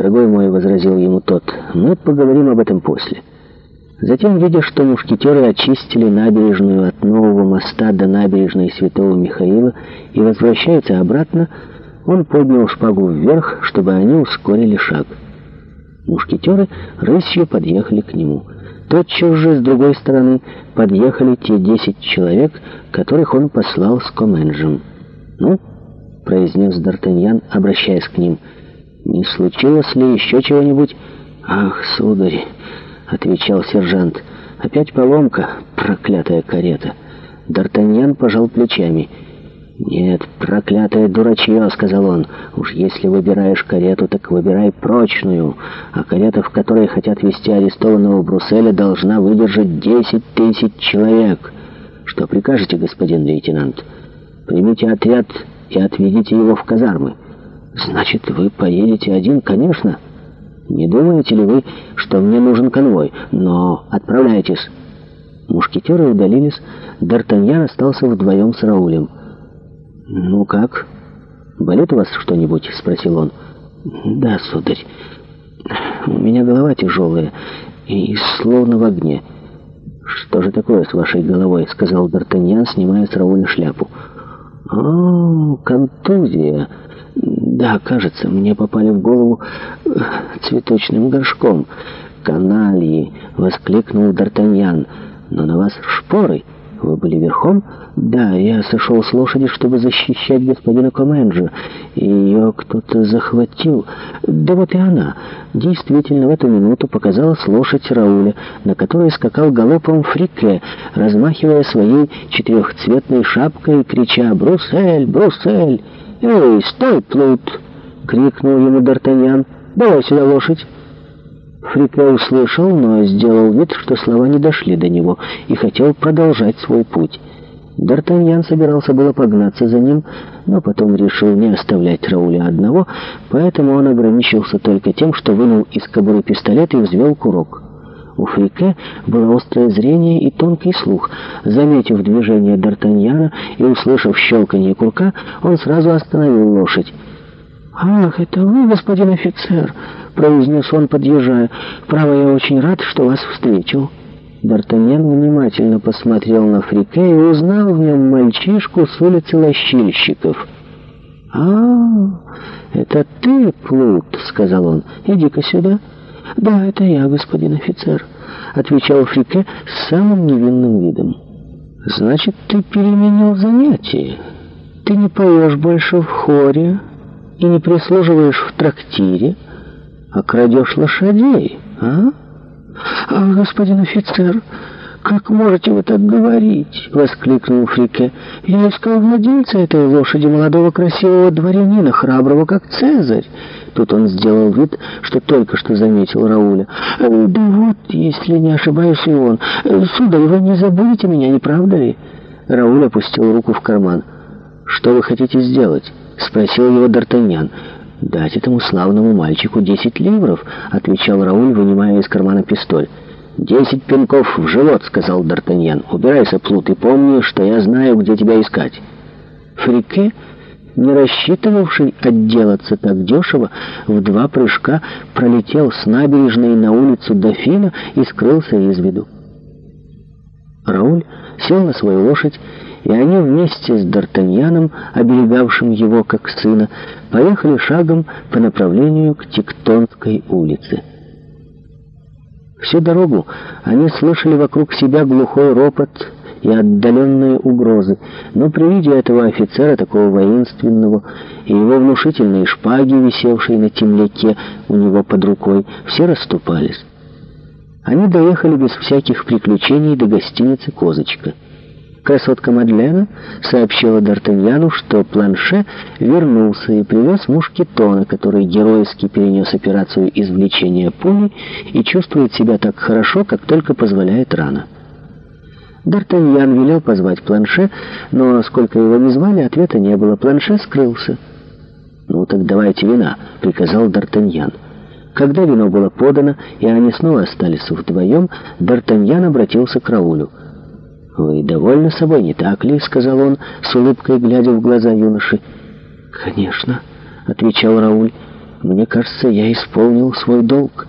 «Дорогой мой», — возразил ему тот, — «мы поговорим об этом после». Затем, видя, что мушкетеры очистили набережную от нового моста до набережной Святого Михаила и возвращаются обратно, он поднял шпагу вверх, чтобы они ускорили шаг. Мушкетеры рысью подъехали к нему. Тотчас же с другой стороны подъехали те десять человек, которых он послал с Коменджем. «Ну», — произнес Д'Артаньян, обращаясь к ним, — не случилось ли еще чего-нибудь? Ах, сударь, отвечал сержант. Опять поломка, проклятая карета. Д'Артаньян пожал плечами. «Нет, проклятое дурачье», — сказал он. «Уж если выбираешь карету, так выбирай прочную. А карета, в которой хотят везти арестованного Брусселя, должна выдержать десять тысяч человек. Что прикажете, господин лейтенант? Примите отряд и отведите его в казармы». «Значит, вы поедете один, конечно. Не думаете ли вы, что мне нужен конвой? Но отправляйтесь». Мушкетеры удалились, Д'Артаньян остался вдвоем с Раулем. «Ну как? Болит у вас что-нибудь?» — спросил он. «Да, сударь. У меня голова тяжелая и словно в огне». «Что же такое с вашей головой?» — сказал Д'Артаньян, снимая с Рауля шляпу. «О, контузия!» Да, кажется, мне попали в голову э, цветочным горшком. «Канальи!» — воскликнул Д'Артаньян. «Но на вас шпоры! Вы были верхом?» «Да, я сошел с лошади, чтобы защищать господина Коменджа. Ее кто-то захватил. Да вот и она. Действительно, в эту минуту показалась лошадь Рауля, на которой скакал галопом Фрике, размахивая своей четырехцветной шапкой и крича «Бруссель! Бруссель!» «Эй, стой, плут!» — крикнул ему Д'Артаньян. «Давай сюда лошадь!» Фрипо услышал, но сделал вид, что слова не дошли до него, и хотел продолжать свой путь. Д'Артаньян собирался было погнаться за ним, но потом решил не оставлять Рауля одного, поэтому он ограничился только тем, что вынул из кобуры пистолет и взвел курок. У Фрике было острое зрение и тонкий слух. Заметив движение Д'Артаньяна и услышав щелканье курка, он сразу остановил лошадь. «Ах, это вы, господин офицер!» — произнес он, подъезжая. «Право, я очень рад, что вас встретил». Д'Артаньян внимательно посмотрел на Фрике и узнал в нем мальчишку с улицы Лощильщиков. «А, это ты, Плут!» — сказал он. «Иди-ка сюда!» «Да, это я, господин офицер», — отвечал Фрике с самым невинным видом. «Значит, ты переменил занятие. Ты не поешь больше в хоре и не прислуживаешь в трактире, а крадешь лошадей, а?» «Ах, господин офицер», «Как можете вы так говорить?» — воскликнул Фрике. «Я искал владельца этой лошади, молодого красивого дворянина, храброго как Цезарь». Тут он сделал вид, что только что заметил Рауля. «Э, «Да вот, если не ошибаюсь, и он. Э, Сударь, вы не забудете меня, не правда ли?» Рауль опустил руку в карман. «Что вы хотите сделать?» — спросил его Д'Артаньян. «Дать этому славному мальчику десять ливров», — отвечал Рауль, вынимая из кармана пистоль. «Десять пинков в живот», — сказал Д'Артаньян. «Убирайся, плут, и помни, что я знаю, где тебя искать». Фрике, не рассчитывавший отделаться так дешево, в два прыжка пролетел с набережной на улицу Дофина и скрылся из виду. Рауль сел на свою лошадь, и они вместе с Д'Артаньяном, оберегавшим его как сына, поехали шагом по направлению к Тектонской улице. Всю дорогу они слышали вокруг себя глухой ропот и отдаленные угрозы, но при виде этого офицера, такого воинственного, и его внушительные шпаги, висевшие на темляке у него под рукой, все расступались. Они доехали без всяких приключений до гостиницы «Козочка». Красотка Мадлена сообщила Д'Артаньяну, что планше вернулся и привез мушкетона, который геройски перенес операцию извлечения пули и чувствует себя так хорошо, как только позволяет рана. Д'Артаньян велел позвать планше, но сколько его не звали, ответа не было. Планше скрылся. «Ну так давайте вина», — приказал Д'Артаньян. Когда вино было подано, и они снова остались вдвоем, Д'Артаньян обратился к Раулю — «Вы довольны собой, не так ли?» — сказал он, с улыбкой глядя в глаза юноши. «Конечно», — отвечал Рауль. «Мне кажется, я исполнил свой долг».